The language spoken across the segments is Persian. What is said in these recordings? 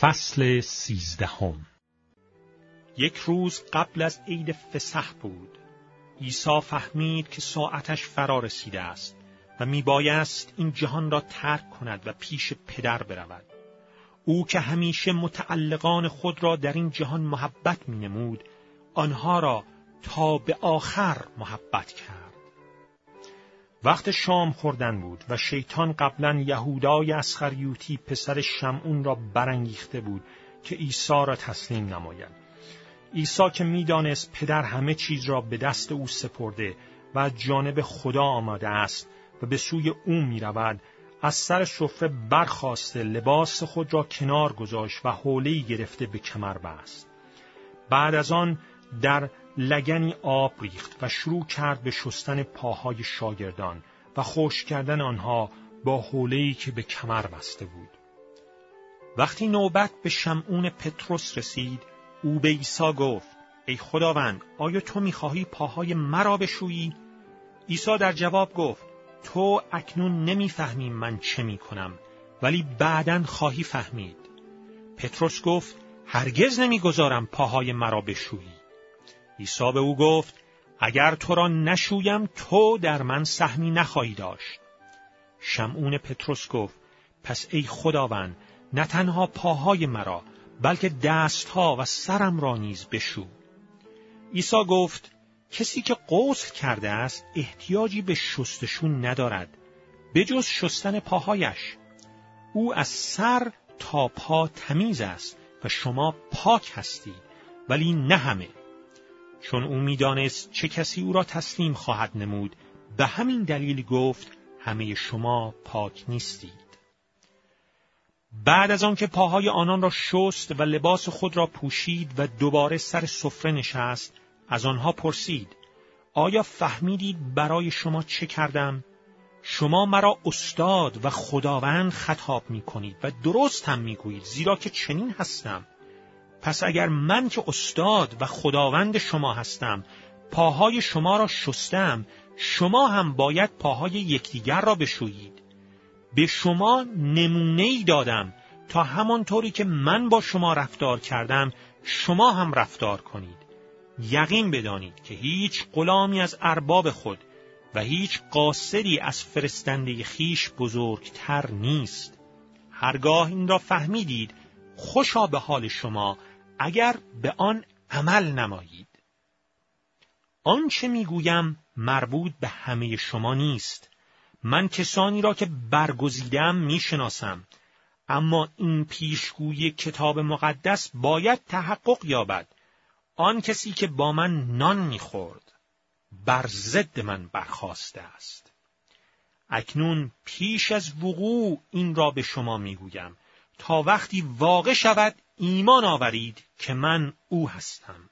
فصل سیزدهم یک روز قبل از عید فسح بود. عیسی فهمید که ساعتش فرا رسیده است و میبایست این جهان را ترک کند و پیش پدر برود. او که همیشه متعلقان خود را در این جهان محبت می نمود، آنها را تا به آخر محبت کرد. وقت شام خوردن بود و شیطان قبلا یهودای اسخریوتی پسر شمعون را برانگیخته بود که عیسی را تسلیم نماید. عیسی که می‌دانست پدر همه چیز را به دست او سپرده و از جانب خدا آمده است و به سوی او می رود، از سر سفره برخواسته لباس خود را کنار گذاشت و حوله گرفته به کمر بست. بعد از آن در لگنی آب ریخت و شروع کرد به شستن پاهای شاگردان و خوش کردن آنها با حوله‌ای که به کمر بسته بود. وقتی نوبت به شمعون پتروس رسید، او به عیسی گفت: ای خداوند، آیا تو می‌خواهی پاهای مرا بشویی؟ عیسی در جواب گفت: تو اکنون نمی‌فهمی من چه می‌کنم، ولی بعدا خواهی فهمید. پتروس گفت: هرگز نمی‌گذارم پاهای مرا بشویی. عیسی به او گفت اگر تو را نشویم تو در من سهمی نخواهی داشت. شمعون پتروس گفت پس ای خداوند نه تنها پاهای مرا بلکه دستها و سرم را نیز بشو. عیسی گفت کسی که غسل کرده است احتیاجی به شستشون ندارد بجز شستن پاهایش. او از سر تا پا تمیز است و شما پاک هستید ولی نه همه. چون او می‌دانست چه کسی او را تسلیم خواهد نمود. به همین دلیل گفت همه شما پاک نیستید. بعد از آنکه پاهای آنان را شست و لباس خود را پوشید و دوباره سر سفره نشست از آنها پرسید آیا فهمیدید برای شما چه کردم؟ شما مرا استاد و خداوند خطاب می کنید و درست هم می گویید زیرا که چنین هستم. پس اگر من که استاد و خداوند شما هستم پاهای شما را شستم شما هم باید پاهای یکدیگر را بشویید. به شما نمونه ای دادم تا همانطوری که من با شما رفتار کردم شما هم رفتار کنید. یقین بدانید که هیچ غلامی از ارباب خود و هیچ قاصری از فرستنده خیش بزرگتر نیست. هرگاه این را فهمیدید خوشا به حال شما اگر به آن عمل نمایید آنچه می‌گویم مربوط به همه شما نیست. من کسانی را که برگزیدم می‌شناسم اما این پیشگوی کتاب مقدس باید تحقق یابد. آن کسی که با من نان می‌خورد بر ضد من برخواسته است. اکنون پیش از وقوع این را به شما می‌گویم. تا وقتی واقع شود ایمان آورید که من او هستم.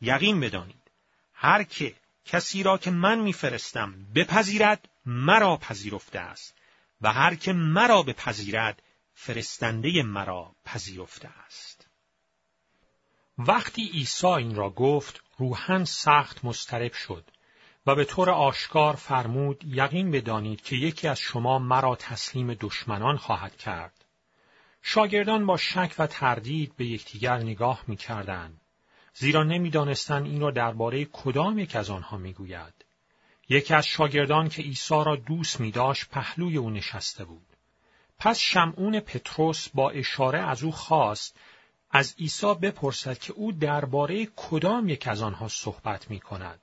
یقین بدانید هر که کسی را که من میفرستم بپذیرد مرا پذیرفته است و هر که مرا بپذیرد فرستنده مرا پذیرفته است. وقتی عیسی این را گفت روحن سخت مسترب شد و به طور آشکار فرمود یقین بدانید که یکی از شما مرا تسلیم دشمنان خواهد کرد شاگردان با شک و تردید به یکدیگر نگاه می‌کردند زیرا نمی‌دانستند این را درباره کدام یک از آنها می‌گوید یکی از شاگردان که عیسی را دوست می داشت پهلوی او نشسته بود پس شمعون پتروس با اشاره از او خواست از عیسی بپرسد که او درباره کدام یک از آنها صحبت می کند.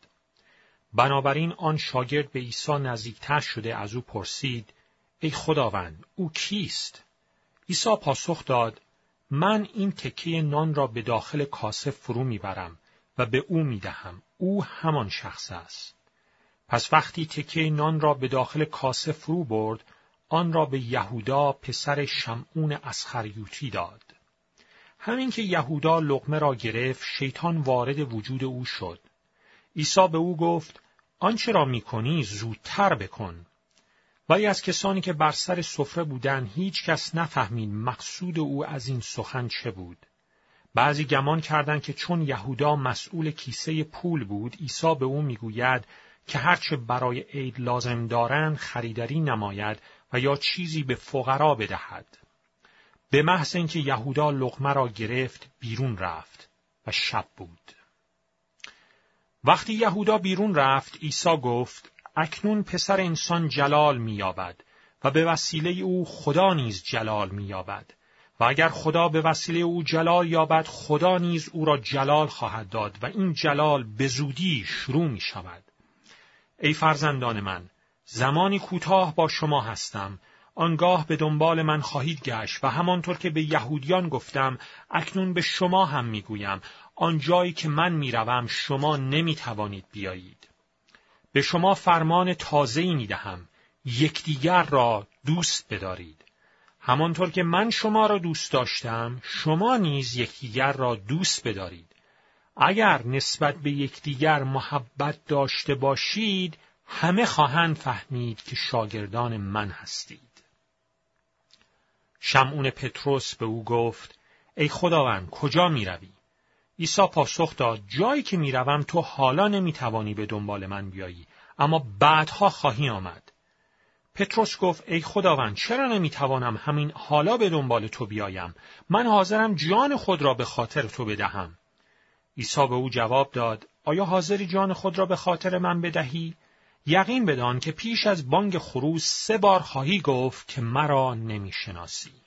بنابراین آن شاگرد به عیسی نزدیکتر شده از او پرسید ای خداوند او کیست؟ عیسی پاسخ داد من این تکه نان را به داخل کاسه فرو می‌برم و به او می‌دهم. او همان شخص است. پس وقتی تکه نان را به داخل کاسه فرو برد آن را به یهودا پسر شمعون اسخریوتی داد. همین که یهودا لقمه را گرفت شیطان وارد وجود او شد. عیسی به او گفت آنچه را می‌کنی زودتر بکن. ولی از کسانی که بر سر سفره بودند هیچ کس نفهمید مقصود او از این سخن چه بود. بعضی گمان کردند که چون یهودا مسئول کیسه پول بود عیسی به او می‌گوید که هرچه برای عید لازم دارند خریداری نماید و یا چیزی به فقرا بدهد. به محض اینکه یهودا لقمه را گرفت بیرون رفت و شب بود. وقتی یهودا بیرون رفت عیسی گفت اکنون پسر انسان جلال مییابد و به وسیله او خدا نیز جلال مییابد. و اگر خدا به وسیله او جلال یابد خدا نیز او را جلال خواهد داد و این جلال به زودی شروع می شود. ای فرزندان من زمانی کوتاه با شما هستم. آنگاه به دنبال من خواهید گشت و همانطور که به یهودیان گفتم اکنون به شما هم می‌گویم. آنجایی که من می‌روم شما نمی‌توانید بیایید. به شما فرمان تازه‌ای می‌دهم. یکدیگر را دوست بدارید. همانطور که من شما را دوست داشتم شما نیز یکدیگر را دوست بدارید. اگر نسبت به یکدیگر محبت داشته باشید همه خواهند فهمید که شاگردان من هستید. شمعون پتروس به او گفت ای خداوند کجا می روی؟ عیسی پاسخ داد جایی که می‌روم تو حالا نمی‌توانی به دنبال من بیایی. اما بعدها خواهی آمد. پتروس گفت ای خداوند چرا نمی‌توانم همین حالا به دنبال تو بیایم؟ من حاضرم جان خود را به خاطر تو بدهم. عیسی به او جواب داد آیا حاضری جان خود را به خاطر من بدهی؟ یقین بدان که پیش از بانگ خروس سه بار خواهی گفت که مرا نمی‌شناسی.